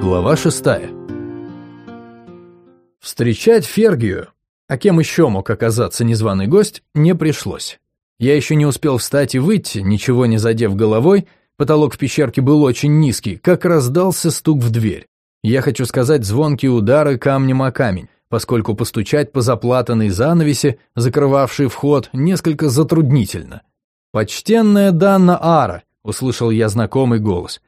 Глава шестая. Встречать Фергию, а кем еще мог оказаться незваный гость, не пришлось. Я еще не успел встать и выйти, ничего не задев головой, потолок в пещерке был очень низкий, как раздался стук в дверь. Я хочу сказать звонкие удары камнем о камень, поскольку постучать по заплатанной занавеси, закрывавшей вход, несколько затруднительно. «Почтенная Данна Ара», — услышал я знакомый голос.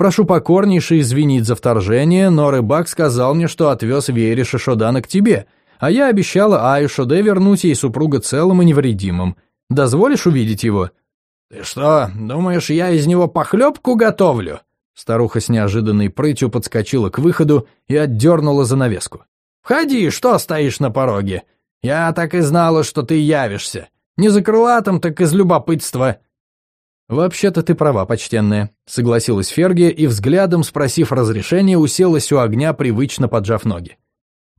«Прошу покорнейше извинить за вторжение, но рыбак сказал мне, что отвез Вере Шишодана к тебе, а я обещала Аю Шоде вернуть ей супруга целым и невредимым. Дозволишь увидеть его?» «Ты что, думаешь, я из него похлебку готовлю?» Старуха с неожиданной прытью подскочила к выходу и отдернула занавеску. «Входи, что стоишь на пороге? Я так и знала, что ты явишься. Не за крылатом, так из любопытства». «Вообще-то ты права, почтенная», — согласилась Фергия и взглядом, спросив разрешения, уселась у огня, привычно поджав ноги.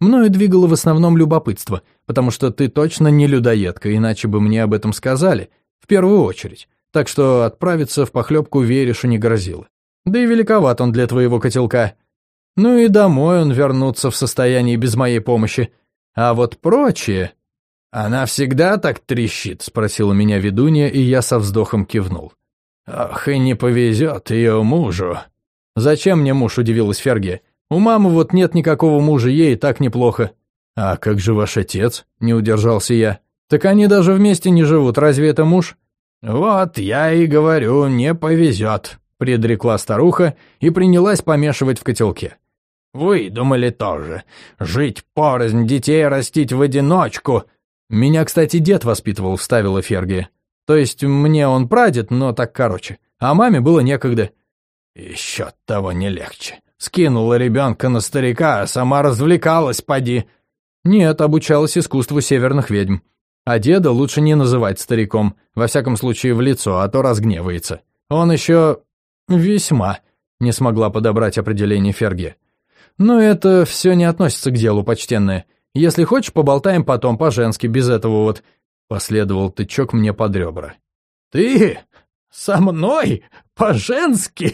«Мною двигало в основном любопытство, потому что ты точно не людоедка, иначе бы мне об этом сказали, в первую очередь, так что отправиться в похлебку веришу не грозило. Да и великоват он для твоего котелка. Ну и домой он вернуться в состоянии без моей помощи. А вот прочее...» «Она всегда так трещит?» — спросила меня ведунья, и я со вздохом кивнул. «Ох, и не повезет ее мужу». «Зачем мне муж?» — удивилась Ферги. «У мамы вот нет никакого мужа, ей так неплохо». «А как же ваш отец?» — не удержался я. «Так они даже вместе не живут, разве это муж?» «Вот я и говорю, не повезет», — предрекла старуха и принялась помешивать в котелке. «Вы думали тоже. Жить порознь, детей растить в одиночку. «Меня, кстати, дед воспитывал», — вставила Ферги. «То есть мне он прадед, но так короче. А маме было некогда». «Еще того не легче. Скинула ребенка на старика, а сама развлекалась, поди». «Нет, обучалась искусству северных ведьм. А деда лучше не называть стариком, во всяком случае в лицо, а то разгневается. Он еще... весьма...» — не смогла подобрать определение Ферги. «Но это все не относится к делу, почтенное. Если хочешь, поболтаем потом по-женски, без этого вот...» Последовал тычок мне под ребра. «Ты? Со мной? По-женски?»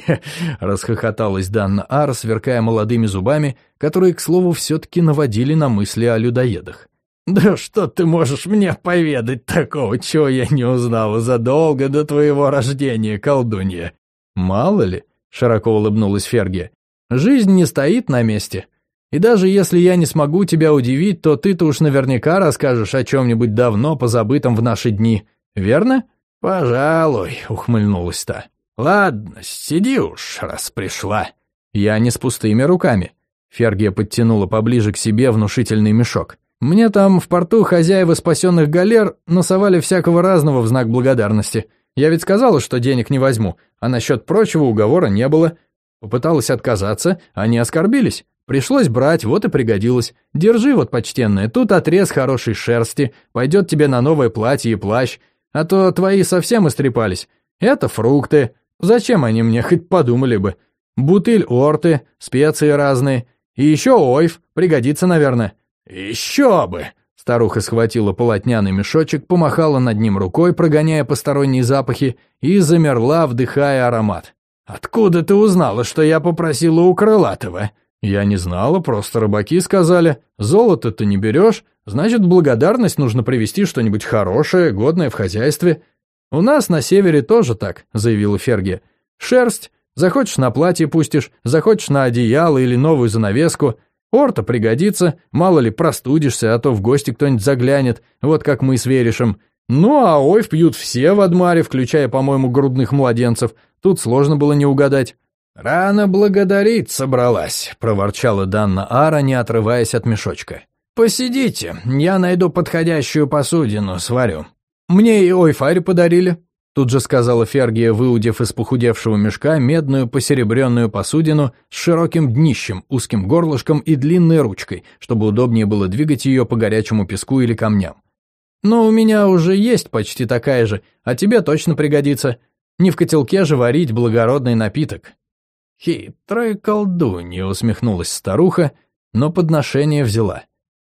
Расхохоталась Данна Ар, сверкая молодыми зубами, которые, к слову, все-таки наводили на мысли о людоедах. «Да что ты можешь мне поведать такого, чего я не узнала задолго до твоего рождения, колдунья?» «Мало ли», — широко улыбнулась Ферги, — «жизнь не стоит на месте. И даже если я не смогу тебя удивить, то ты-то уж наверняка расскажешь о чем-нибудь давно позабытом в наши дни, верно?» «Пожалуй», — ухмыльнулась та. «Ладно, сиди уж, раз пришла». «Я не с пустыми руками». Фергия подтянула поближе к себе внушительный мешок. «Мне там в порту хозяева спасенных галер насовали всякого разного в знак благодарности. Я ведь сказала, что денег не возьму, а насчет прочего уговора не было. Попыталась отказаться, они оскорбились. Пришлось брать, вот и пригодилось. Держи вот, почтенная, тут отрез хорошей шерсти, пойдет тебе на новое платье и плащ, а то твои совсем истрепались. Это фрукты. Зачем они мне, хоть подумали бы. Бутыль орты, специи разные. И еще ойф, пригодится, наверное. Еще бы! Старуха схватила полотняный мешочек, помахала над ним рукой, прогоняя посторонние запахи, и замерла, вдыхая аромат. «Откуда ты узнала, что я попросила у Крылатого?» Я не знала, просто рыбаки сказали, золото ты не берешь, значит, благодарность нужно привезти что-нибудь хорошее, годное в хозяйстве. У нас на севере тоже так, заявила Ферги. Шерсть, захочешь на платье пустишь, захочешь на одеяло или новую занавеску. Орта пригодится, мало ли простудишься, а то в гости кто-нибудь заглянет, вот как мы с Веришем. Ну, а ойв пьют все в Адмаре, включая, по-моему, грудных младенцев. Тут сложно было не угадать. «Рано благодарить собралась», — проворчала Данна Ара, не отрываясь от мешочка. «Посидите, я найду подходящую посудину, сварю». «Мне и ойфарь подарили», — тут же сказала Фергия, выудив из похудевшего мешка медную посеребренную посудину с широким днищем, узким горлышком и длинной ручкой, чтобы удобнее было двигать ее по горячему песку или камням. «Но у меня уже есть почти такая же, а тебе точно пригодится. Не в котелке же варить благородный напиток». «Хитрая колдунья», — усмехнулась старуха, но подношение взяла.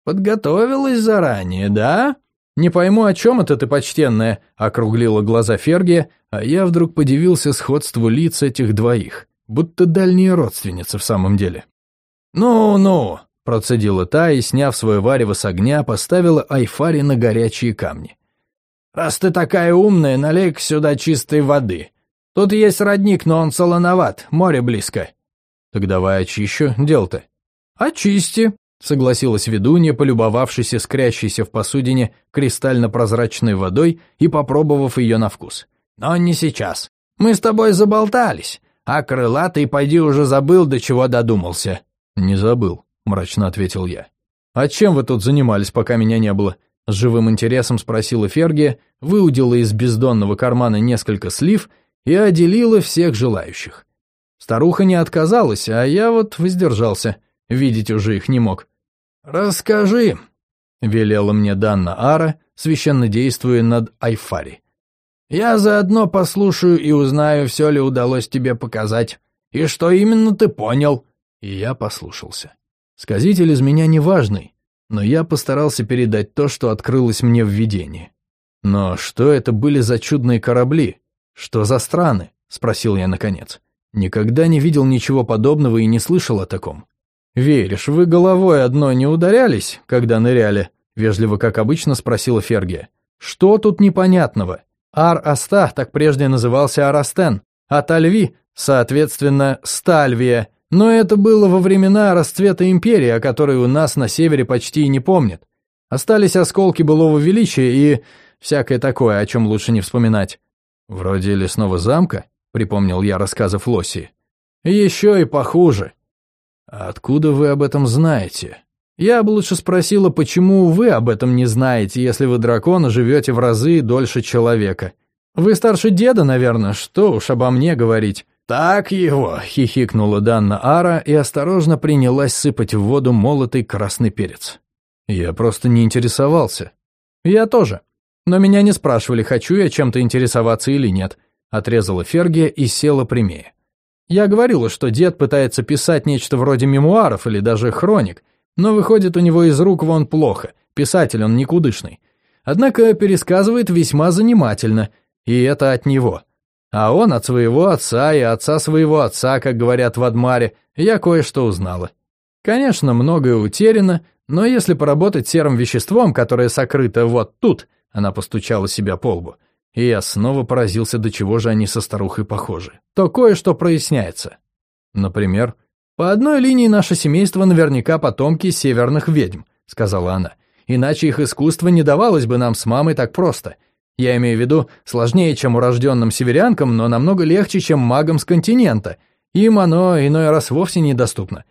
«Подготовилась заранее, да?» «Не пойму, о чем это ты, почтенная?» — округлила глаза Фергия, а я вдруг подивился сходству лиц этих двоих, будто дальние родственницы в самом деле. «Ну-ну», — процедила та и, сняв свое варево с огня, поставила Айфари на горячие камни. «Раз ты такая умная, налей сюда чистой воды. Тут есть родник, но он солоноват, море близко». «Так давай очищу, дел-то». «Очисти», — согласилась ведунья, полюбовавшись искрящейся в посудине кристально-прозрачной водой и попробовав ее на вкус. «Но не сейчас. Мы с тобой заболтались, а крылатый пойди уже забыл, до чего додумался». «Не забыл», — мрачно ответил я. «А чем вы тут занимались, пока меня не было?» С живым интересом спросила Фергия, выудила из бездонного кармана несколько слив и отделила всех желающих. Старуха не отказалась, а я вот воздержался, видеть уже их не мог. «Расскажи», — велела мне Данна Ара, священно действуя над Айфари. «Я заодно послушаю и узнаю, все ли удалось тебе показать, и что именно ты понял». И я послушался. Сказитель из меня неважный, но я постарался передать то, что открылось мне в видении. «Но что это были за чудные корабли? Что за страны?» — спросил я наконец. Никогда не видел ничего подобного и не слышал о таком. «Веришь, вы головой одной не ударялись, когда ныряли?» — вежливо, как обычно, спросила Фергия. «Что тут непонятного? Ар-Аста так прежде назывался Арастен, а Тальви, соответственно, Стальвия. Но это было во времена расцвета империи, о которой у нас на севере почти и не помнят. Остались осколки былого величия и всякое такое, о чем лучше не вспоминать. «Вроде лесного замка?» — припомнил я рассказы Флосси. «Еще и похуже», «Откуда вы об этом знаете?» «Я бы лучше спросила, почему вы об этом не знаете, если вы дракона живете в разы дольше человека. Вы старше деда, наверное, что уж обо мне говорить». «Так его!» — хихикнула Данна Ара и осторожно принялась сыпать в воду молотый красный перец. «Я просто не интересовался». «Я тоже. Но меня не спрашивали, хочу я чем-то интересоваться или нет», — отрезала Фергия и села прямее. Я говорила, что дед пытается писать нечто вроде мемуаров или даже хроник, но выходит у него из рук вон плохо, писатель он никудышный. Однако пересказывает весьма занимательно, и это от него. А он от своего отца и отца своего отца, как говорят в Адмаре, я кое-что узнала. Конечно, многое утеряно, но если поработать серым веществом, которое сокрыто вот тут, она постучала себя по лбу, и я снова поразился, до чего же они со старухой похожи, то кое-что проясняется. Например, «По одной линии наше семейство наверняка потомки северных ведьм», — сказала она, «иначе их искусство не давалось бы нам с мамой так просто. Я имею в виду, сложнее, чем урожденным северянкам, но намного легче, чем магам с континента. Им оно иной раз вовсе недоступно.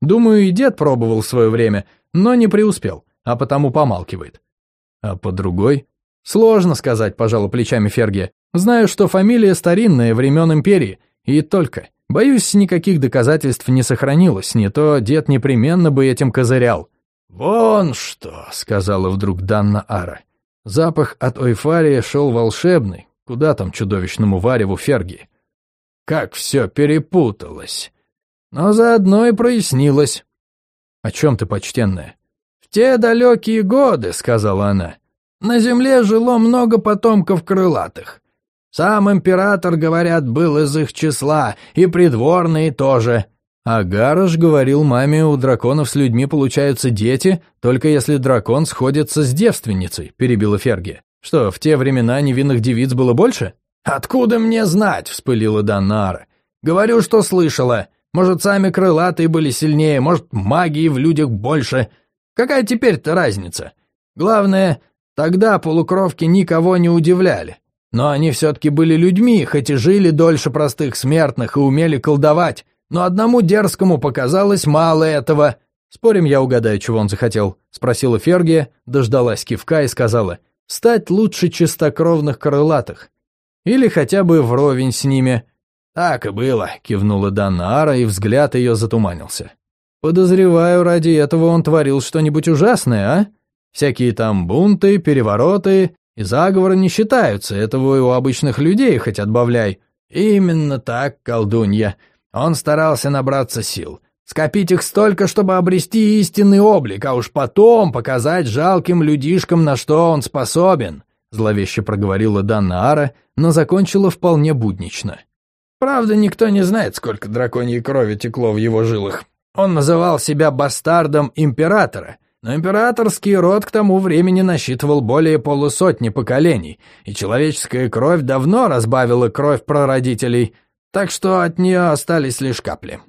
Думаю, и дед пробовал в свое время, но не преуспел, а потому помалкивает. А по другой «Сложно сказать», – пожала плечами Фергия. «Знаю, что фамилия старинная, времен империи. И только. Боюсь, никаких доказательств не сохранилось, не то дед непременно бы этим козырял». «Вон что», — сказала вдруг Данна Ара. Запах от ойфария шел волшебный, куда там чудовищному вареву Фергии. Как все перепуталось. Но заодно и прояснилось. «О чем ты, почтенная?» «В те далекие годы», — сказала она, на земле жило много потомков крылатых. Сам император, говорят, был из их числа, и придворные тоже. А Гарыш говорил маме, у драконов с людьми получаются дети, только если дракон сходится с девственницей, перебила Ферги. Что, в те времена невинных девиц было больше? Откуда мне знать, вспылила Данара. Говорю, что слышала. Может, сами крылатые были сильнее, может, магии в людях больше. Какая теперь-то разница? Главное, Тогда полукровки никого не удивляли. Но они все-таки были людьми, хоть и жили дольше простых смертных и умели колдовать, но одному дерзкому показалось мало этого. «Спорим, я угадаю, чего он захотел?» — спросила Фергия, дождалась кивка и сказала, «стать лучше чистокровных крылатых. Или хотя бы вровень с ними». «Так и было», — кивнула Данна Ара, и взгляд ее затуманился. «Подозреваю, ради этого он творил что-нибудь ужасное, а?» Всякие там бунты, перевороты и заговоры не считаются, этого и у обычных людей хоть отбавляй. Именно так, колдунья. Он старался набраться сил, скопить их столько, чтобы обрести истинный облик, а уж потом показать жалким людишкам, на что он способен. Зловеще проговорила Данна Ара, но закончила вполне буднично. Правда, никто не знает, сколько драконьей крови текло в его жилах. Он называл себя бастардом императора, но императорский род к тому времени насчитывал более полусотни поколений, и человеческая кровь давно разбавила кровь прародителей, так что от нее остались лишь капли.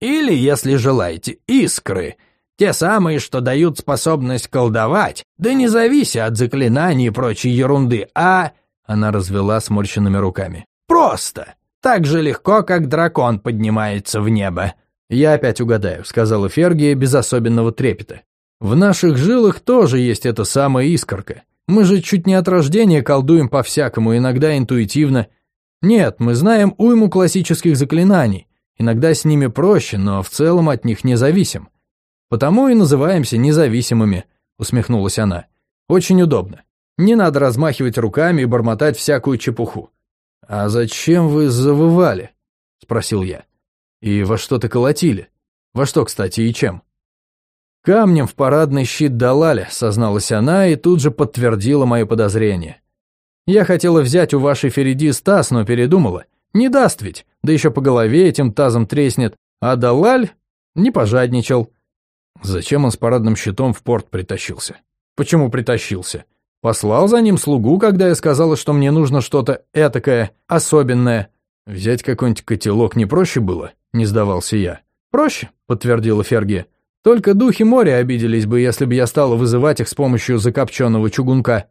Или, если желаете, искры, те самые, что дают способность колдовать, да не завися от заклинаний и прочей ерунды, а... Она развела сморщенными руками. Просто! Так же легко, как дракон поднимается в небо. «Я опять угадаю», — сказала Фергия без особенного трепета. «В наших жилах тоже есть эта самая искорка. Мы же чуть не от рождения колдуем по-всякому, иногда интуитивно. Нет, мы знаем уйму классических заклинаний. Иногда с ними проще, но в целом от них не зависим. Потому и называемся независимыми», — усмехнулась она. «Очень удобно. Не надо размахивать руками и бормотать всякую чепуху». «А зачем вы завывали?» — спросил я. И во что-то колотили. Во что, кстати, и чем? Камнем в парадный щит долали, созналась она и тут же подтвердила мое подозрение. Я хотела взять у вашей Фериди таз, но передумала. Не даст ведь, да еще по голове этим тазом треснет. А Далаль не пожадничал. Зачем он с парадным щитом в порт притащился? Почему притащился? Послал за ним слугу, когда я сказала, что мне нужно что-то этакое, особенное. Взять какой-нибудь котелок не проще было? не сдавался я. «Проще», — подтвердила Ферги. «Только духи моря обиделись бы, если бы я стала вызывать их с помощью закопченного чугунка».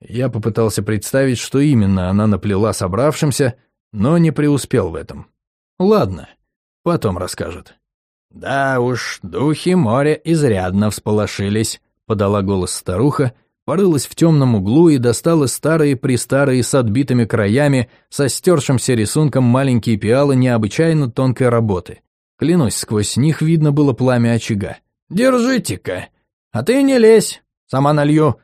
Я попытался представить, что именно она наплела собравшимся, но не преуспел в этом. «Ладно, потом расскажет». «Да уж, духи моря изрядно всполошились», — подала голос старуха, порылась в темном углу и достала старые-престарые с отбитыми краями, со стершимся рисунком маленькие пиалы необычайно тонкой работы. Клянусь, сквозь них видно было пламя очага. «Держите-ка! А ты не лезь, сама налью.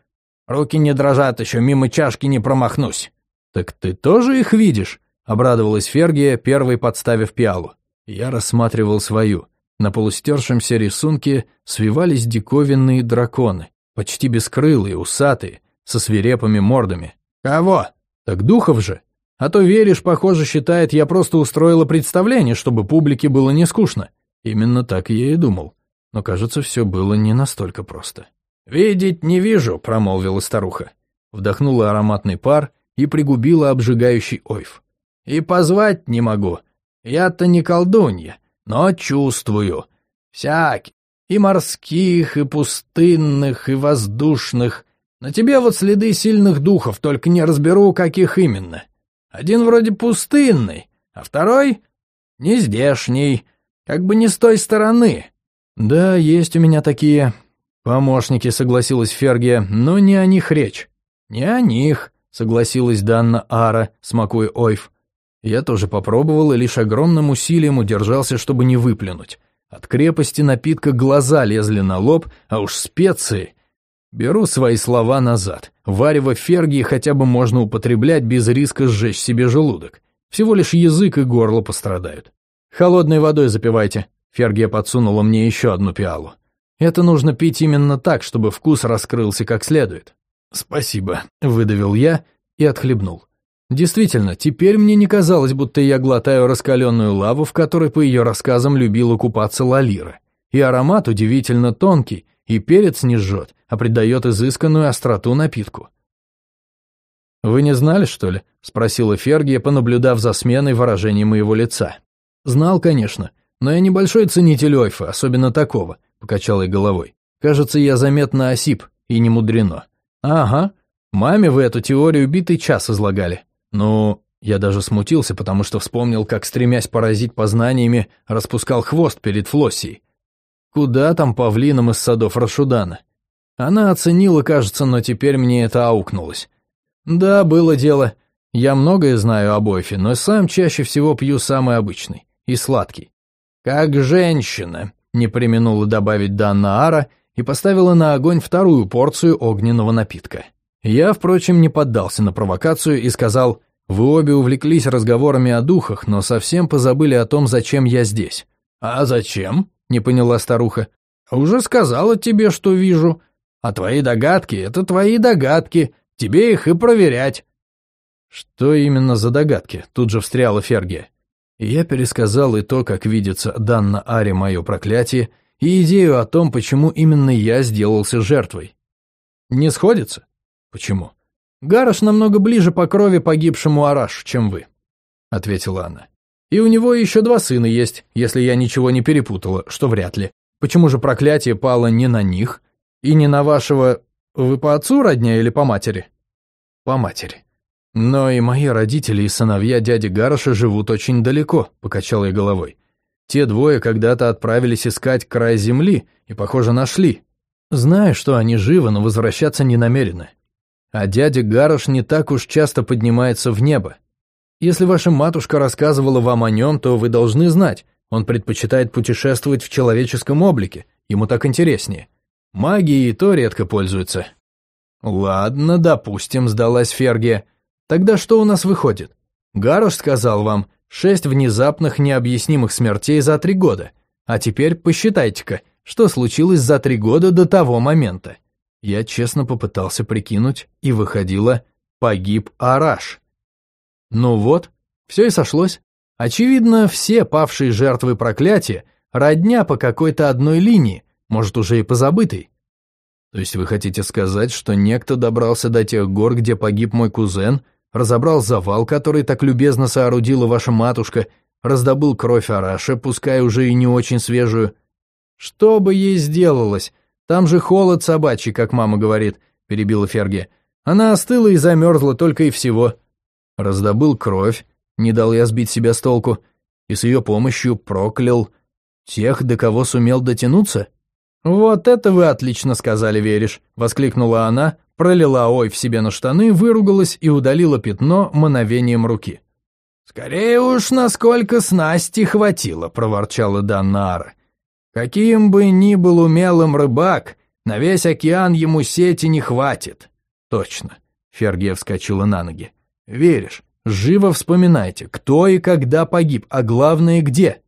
Руки не дрожат, еще мимо чашки не промахнусь». «Так ты тоже их видишь?» — обрадовалась Фергия, первой подставив пиалу. Я рассматривал свою. На полустершемся рисунке свивались диковинные драконы почти бескрылые, усатые, со свирепыми мордами. Кого? Так духов же. А то веришь, похоже, считает, я просто устроила представление, чтобы публике было не скучно. Именно так я и думал. Но, кажется, все было не настолько просто. «Видеть не вижу», — промолвила старуха. Вдохнула ароматный пар и пригубила обжигающий ойф. «И позвать не могу. Я-то не колдунья, но чувствую. Всякий, и морских, и пустынных, и воздушных. На тебе вот следы сильных духов, только не разберу, каких именно. Один вроде пустынный, а второй — нездешний, как бы не с той стороны. Да, есть у меня такие помощники, согласилась Фергия, но не о них речь. Не о них, согласилась Данна Ара, смакуя ойф. Я тоже попробовал и лишь огромным усилием удержался, чтобы не выплюнуть. От крепости напитка глаза лезли на лоб, а уж специи... Беру свои слова назад. Варево ферги хотя бы можно употреблять без риска сжечь себе желудок. Всего лишь язык и горло пострадают. Холодной водой запивайте. Фергия подсунула мне еще одну пиалу. Это нужно пить именно так, чтобы вкус раскрылся как следует. «Спасибо», — выдавил я и отхлебнул. Действительно, теперь мне не казалось, будто я глотаю раскаленную лаву, в которой, по ее рассказам, любила купаться Лалира. И аромат удивительно тонкий, и перец не жжет, а придает изысканную остроту напитку. «Вы не знали, что ли?» — спросила Фергия, понаблюдав за сменой выражения моего лица. «Знал, конечно, но я небольшой ценитель ойфа, особенно такого», — покачал я головой. «Кажется, я заметно осип, и не мудрено». «Ага, маме вы эту теорию битый час излагали». Ну, я даже смутился, потому что вспомнил, как, стремясь поразить познаниями, распускал хвост перед Флоссией. Куда там павлинам из садов Рашудана? Она оценила, кажется, но теперь мне это аукнулось. Да, было дело. Я многое знаю об Ойфе, но сам чаще всего пью самый обычный и сладкий. Как женщина, не применула добавить Данна Ара и поставила на огонь вторую порцию огненного напитка. Я, впрочем, не поддался на провокацию и сказал, «Вы обе увлеклись разговорами о духах, но совсем позабыли о том, зачем я здесь». «А зачем?» — не поняла старуха. «Уже сказала тебе, что вижу. А твои догадки — это твои догадки, тебе их и проверять». «Что именно за догадки?» — тут же встряла Фергия. я пересказал и то, как видится Данна Аре мое проклятие, и идею о том, почему именно я сделался жертвой. Не сходится? Почему? Гараш намного ближе по крови погибшему Араш, чем вы, ответила она. И у него еще два сына есть, если я ничего не перепутала, что вряд ли. Почему же проклятие пало не на них и не на вашего... Вы по отцу родня или по матери? По матери. Но и мои родители и сыновья дяди Гараша живут очень далеко, покачал я головой. Те двое когда-то отправились искать край земли и, похоже, нашли. Знаю, что они живы, но возвращаться не намерены. А дядя Гарош не так уж часто поднимается в небо. Если ваша матушка рассказывала вам о нем, то вы должны знать, он предпочитает путешествовать в человеческом облике, ему так интереснее. Магией и то редко пользуется. Ладно, допустим, сдалась Фергия. Тогда что у нас выходит? Гарош сказал вам, шесть внезапных необъяснимых смертей за три года. А теперь посчитайте-ка, что случилось за три года до того момента. Я честно попытался прикинуть, и выходило «погиб Араш». Ну вот, все и сошлось. Очевидно, все павшие жертвы проклятия родня по какой-то одной линии, может, уже и позабытой. То есть вы хотите сказать, что некто добрался до тех гор, где погиб мой кузен, разобрал завал, который так любезно соорудила ваша матушка, раздобыл кровь Араша, пускай уже и не очень свежую. Что бы ей сделалось? Там же холод собачий, как мама говорит, перебила Ферги. Она остыла и замерзла только и всего. Раздобыл кровь, не дал я сбить себя с толку, и с ее помощью проклял тех, до кого сумел дотянуться. «Вот это вы отлично сказали, веришь!» — воскликнула она, пролила ой в себе на штаны, выругалась и удалила пятно мановением руки. «Скорее уж, насколько снасти хватило», — проворчала Даннара. «Каким бы ни был умелым рыбак, на весь океан ему сети не хватит». «Точно», — Фергия вскочила на ноги. «Веришь? Живо вспоминайте, кто и когда погиб, а главное, где».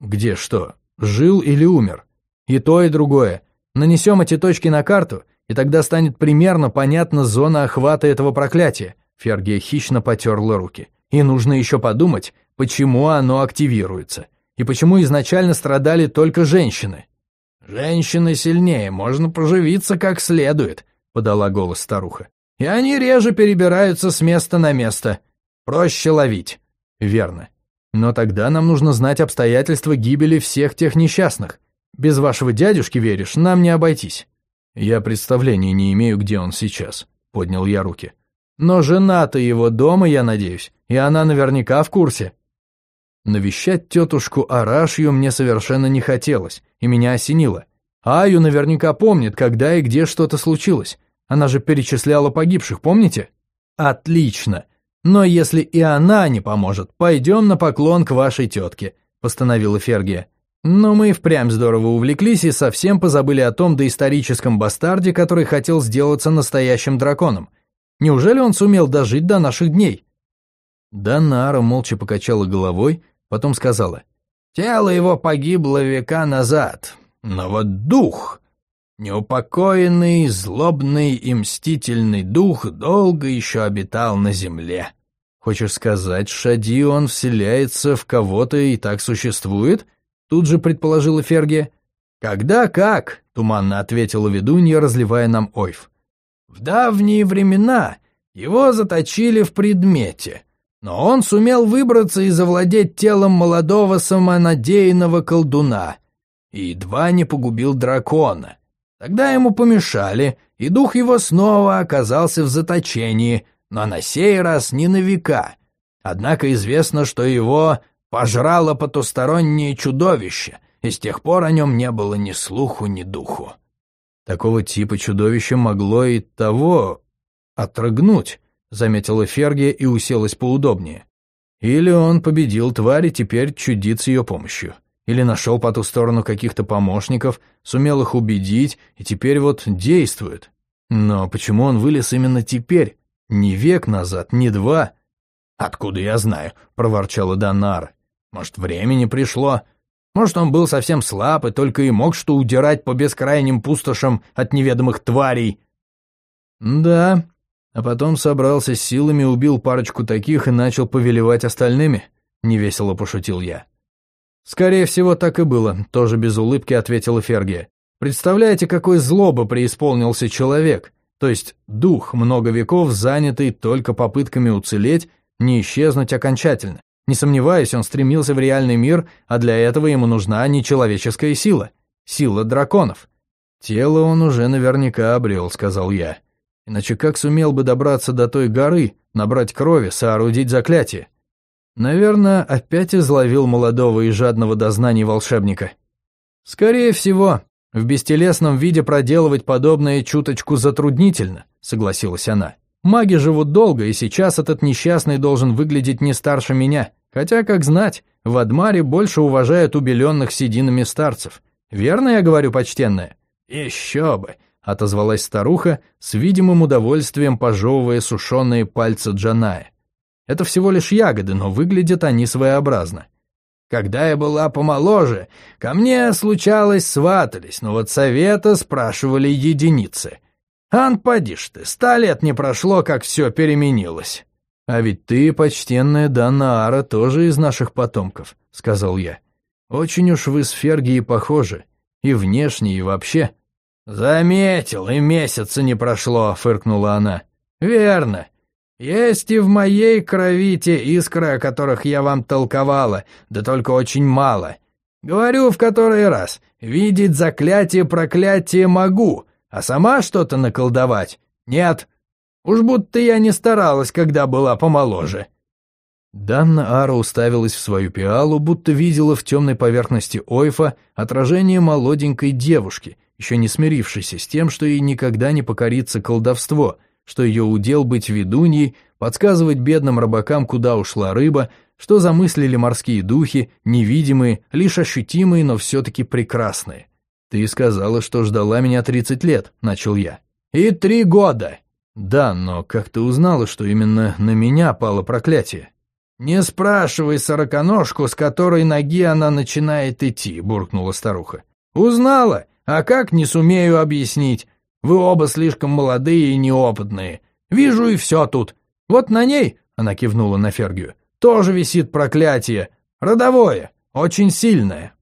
«Где что? Жил или умер?» «И то, и другое. Нанесем эти точки на карту — и тогда станет примерно понятна зона охвата этого проклятия. Фергия хищно потерла руки. И нужно еще подумать, почему оно активируется. И почему изначально страдали только женщины. «Женщины сильнее, можно поживиться как следует», — подала голос старуха. «И они реже перебираются с места на место. Проще ловить». «Верно. Но тогда нам нужно знать обстоятельства гибели всех тех несчастных. Без вашего дядюшки, веришь, нам не обойтись». «Я представления не имею, где он сейчас», — поднял я руки. «Но жена-то его дома, я надеюсь, и она наверняка в курсе». Навещать тетушку Арашью мне совершенно не хотелось, и меня осенило. Аю наверняка помнит, когда и где что-то случилось. Она же перечисляла погибших, помните? Отлично. Но если и она не поможет, пойдем на поклон к вашей тетке, постановила Фергия. Но мы впрямь здорово увлеклись и совсем позабыли о том доисторическом бастарде, который хотел сделаться настоящим драконом. Неужели он сумел дожить до наших дней? Данара молча покачала головой, потом сказала. «Тело его погибло века назад, но вот дух, неупокоенный, злобный и мстительный дух долго еще обитал на земле». «Хочешь сказать, Шади он вселяется в кого-то и так существует?» Тут же предположила Фергия. «Когда как?» — туманно ответила ведунья, разливая нам ойф. «В давние времена его заточили в предмете, но он сумел выбраться и завладеть телом молодого самонадеянного колдуна и едва не погубил дракона. Тогда ему помешали, и дух его снова оказался в заточении, но на сей раз не на века. Однако известно, что его пожрало потустороннее чудовище, и с тех пор о нем не было ни слуху, ни духу. Такого типа чудовище могло и того отрыгнуть, заметила Фергия и уселась поудобнее. Или он победил тварь и теперь чудит с ее помощью. Или нашел по ту сторону каких-то помощников, сумел их убедить и теперь вот действует. Но почему он вылез именно теперь? Ни век назад, ни два. «Откуда я знаю?» — проворчала Донар. Может, времени пришло? Может, он был совсем слаб и только и мог что удирать по бескрайним пустошам от неведомых тварей? Да, а потом собрался с силами, убил парочку таких и начал повелевать остальными, — невесело пошутил я. «Скорее всего, так и было», — тоже без улыбки ответила Фергия. «Представляете, какой злобы преисполнился человек, то есть дух, много веков занятый только попытками уцелеть, не исчезнуть окончательно. Не сомневаюсь, он стремился в реальный мир, а для этого ему нужна нечеловеческая сила. Сила драконов. Тело он уже наверняка обрел, сказал я. Иначе как сумел бы добраться до той горы, набрать крови, соорудить заклятие? Наверное, опять изловил молодого и жадного до знаний волшебника. Скорее всего, в бестелесном виде проделывать подобное чуточку затруднительно, согласилась она. Маги живут долго, и сейчас этот несчастный должен выглядеть не старше меня. Хотя, как знать, в Адмаре больше уважают убеленных сединами старцев. Верно я говорю, почтенная? Еще бы, отозвалась старуха, с видимым удовольствием пожевывая сушеные пальцы Джаная. Это всего лишь ягоды, но выглядят они своеобразно. Когда я была помоложе, ко мне случалось сватались, но вот совета спрашивали единицы. Ан, поди ж ты, ста лет не прошло, как все переменилось. «А ведь ты, почтенная Дана Ара, тоже из наших потомков», — сказал я. «Очень уж вы с Фергией похожи, и внешне, и вообще». «Заметил, и месяца не прошло», — фыркнула она. «Верно. Есть и в моей крови те искры, о которых я вам толковала, да только очень мало. Говорю в который раз, видеть заклятие-проклятие могу, а сама что-то наколдовать? Нет, Уж будто я не старалась, когда была помоложе». Данна Ара уставилась в свою пиалу, будто видела в темной поверхности Ойфа отражение молоденькой девушки, еще не смирившейся с тем, что ей никогда не покорится колдовство, что ее удел быть ведуньей, подсказывать бедным рыбакам, куда ушла рыба, что замыслили морские духи, невидимые, лишь ощутимые, но все-таки прекрасные. «Ты сказала, что ждала меня тридцать лет», — начал я. «И три года», «Да, но как ты узнала, что именно на меня пало проклятие?» «Не спрашивай сороконожку, с которой ноги она начинает идти», — буркнула старуха. «Узнала? А как, не сумею объяснить. Вы оба слишком молодые и неопытные. Вижу и все тут. Вот на ней, — она кивнула на Фергию, — тоже висит проклятие. Родовое, очень сильное».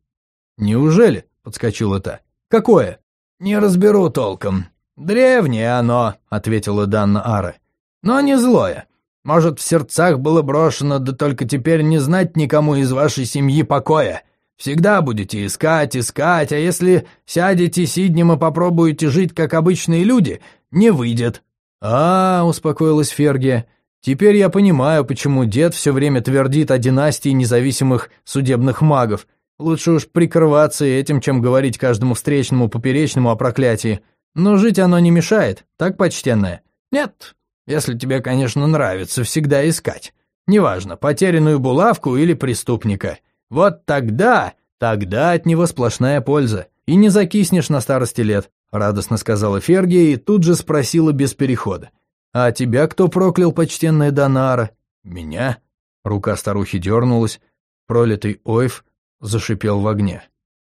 «Неужели?» — подскочила та. «Какое?» «Не разберу толком. «Древнее оно», — ответила Данна Ара. «Но не злое. Может, в сердцах было брошено, да только теперь не знать никому из вашей семьи покоя. Всегда будете искать, искать, а если сядете сиднем и попробуете жить, как обычные люди, не выйдет». «А, — успокоилась Фергия, — теперь я понимаю, почему дед все время твердит о династии независимых судебных магов. Лучше уж прикрываться этим, чем говорить каждому встречному поперечному о проклятии». Но жить оно не мешает, так, почтенная? Нет, если тебе, конечно, нравится всегда искать. Неважно, потерянную булавку или преступника. Вот тогда, тогда от него сплошная польза. И не закиснешь на старости лет, радостно сказала Фергия и тут же спросила без перехода. А тебя кто проклял, почтенная Донара? Меня? Рука старухи дернулась, пролитый ойф зашипел в огне.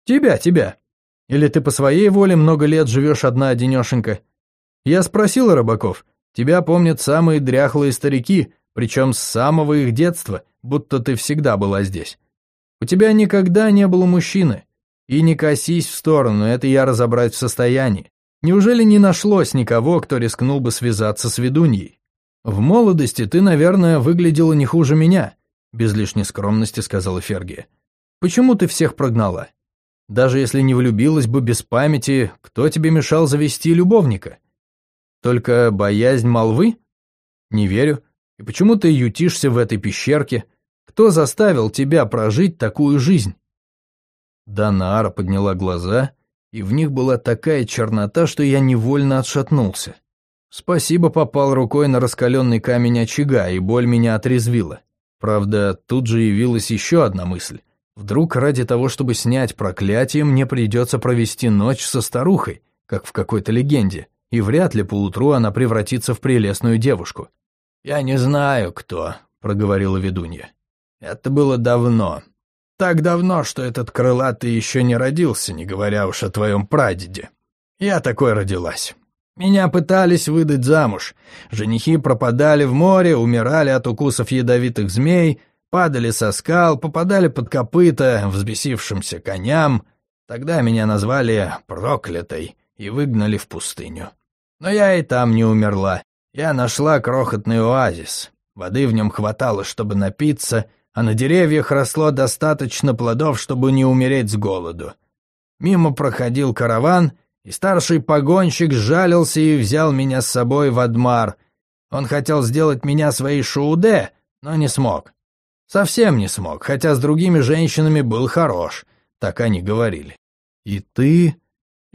Тебя, тебя, или ты по своей воле много лет живешь одна-одинешенька? Я спросил рыбаков. Тебя помнят самые дряхлые старики, причем с самого их детства, будто ты всегда была здесь. У тебя никогда не было мужчины. И не косись в сторону, это я разобрать в состоянии. Неужели не нашлось никого, кто рискнул бы связаться с ведуньей? В молодости ты, наверное, выглядела не хуже меня, без лишней скромности сказала Фергия. Почему ты всех прогнала? Даже если не влюбилась бы без памяти, кто тебе мешал завести любовника? Только боязнь молвы? Не верю. И почему ты ютишься в этой пещерке? Кто заставил тебя прожить такую жизнь? Данара подняла глаза, и в них была такая чернота, что я невольно отшатнулся. Спасибо попал рукой на раскаленный камень очага, и боль меня отрезвила. Правда, тут же явилась еще одна мысль. Вдруг ради того, чтобы снять проклятие, мне придется провести ночь со старухой, как в какой-то легенде, и вряд ли поутру она превратится в прелестную девушку. «Я не знаю, кто», — проговорила ведунья. «Это было давно. Так давно, что этот крылатый еще не родился, не говоря уж о твоем прадеде. Я такой родилась. Меня пытались выдать замуж. Женихи пропадали в море, умирали от укусов ядовитых змей, падали со скал, попадали под копыта взбесившимся коням. Тогда меня назвали проклятой и выгнали в пустыню. Но я и там не умерла. Я нашла крохотный оазис. Воды в нем хватало, чтобы напиться, а на деревьях росло достаточно плодов, чтобы не умереть с голоду. Мимо проходил караван, и старший погонщик сжалился и взял меня с собой в Адмар. Он хотел сделать меня своей шууде, но не смог. Совсем не смог, хотя с другими женщинами был хорош, так они говорили. И ты...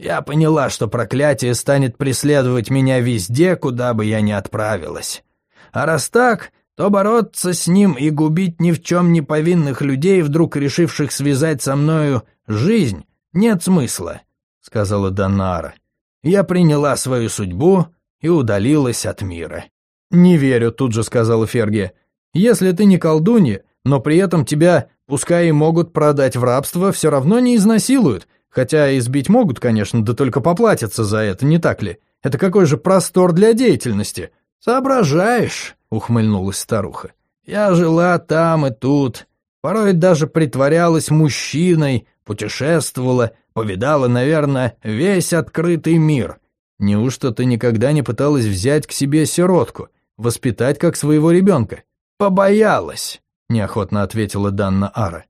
Я поняла, что проклятие станет преследовать меня везде, куда бы я ни отправилась. А раз так, то бороться с ним и губить ни в чем не повинных людей, вдруг решивших связать со мною жизнь, нет смысла, — сказала Донара. Я приняла свою судьбу и удалилась от мира. «Не верю», — тут же сказала Фергия. «Если ты не колдунья, но при этом тебя, пускай и могут продать в рабство, все равно не изнасилуют, хотя избить могут, конечно, да только поплатятся за это, не так ли? Это какой же простор для деятельности? Соображаешь, ухмыльнулась старуха. Я жила там и тут, порой даже притворялась мужчиной, путешествовала, повидала, наверное, весь открытый мир. Неужто ты никогда не пыталась взять к себе сиротку, воспитать как своего ребенка? Побоялась. — неохотно ответила Данна Ара.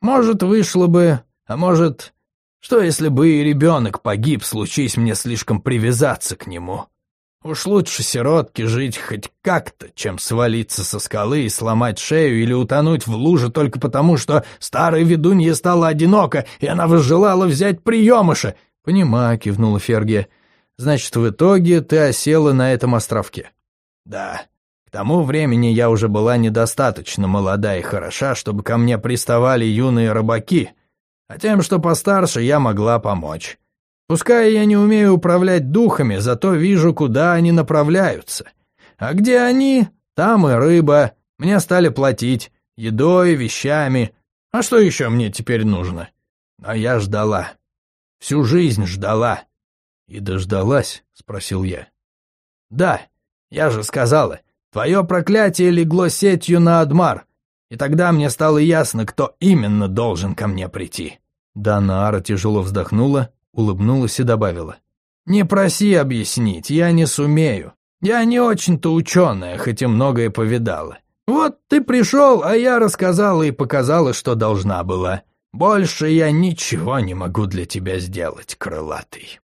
«Может, вышло бы, а может... Что, если бы и ребенок погиб, случись мне слишком привязаться к нему? Уж лучше сиротке жить хоть как-то, чем свалиться со скалы и сломать шею или утонуть в луже только потому, что старой ведунье стала одиноко, и она возжелала взять приемыша». «Понимаю», — кивнула Фергия. «Значит, в итоге ты осела на этом островке». «Да», к тому времени я уже была недостаточно молода и хороша, чтобы ко мне приставали юные рыбаки, а тем, что постарше, я могла помочь. Пускай я не умею управлять духами, зато вижу, куда они направляются. А где они, там и рыба. Мне стали платить едой, вещами. А что еще мне теперь нужно? А я ждала. Всю жизнь ждала. И дождалась, спросил я. Да, я же сказала, Твое проклятие легло сетью на Адмар, и тогда мне стало ясно, кто именно должен ко мне прийти». Данара тяжело вздохнула, улыбнулась и добавила. «Не проси объяснить, я не сумею. Я не очень-то ученая, хоть и многое повидала. Вот ты пришел, а я рассказала и показала, что должна была. Больше я ничего не могу для тебя сделать, крылатый».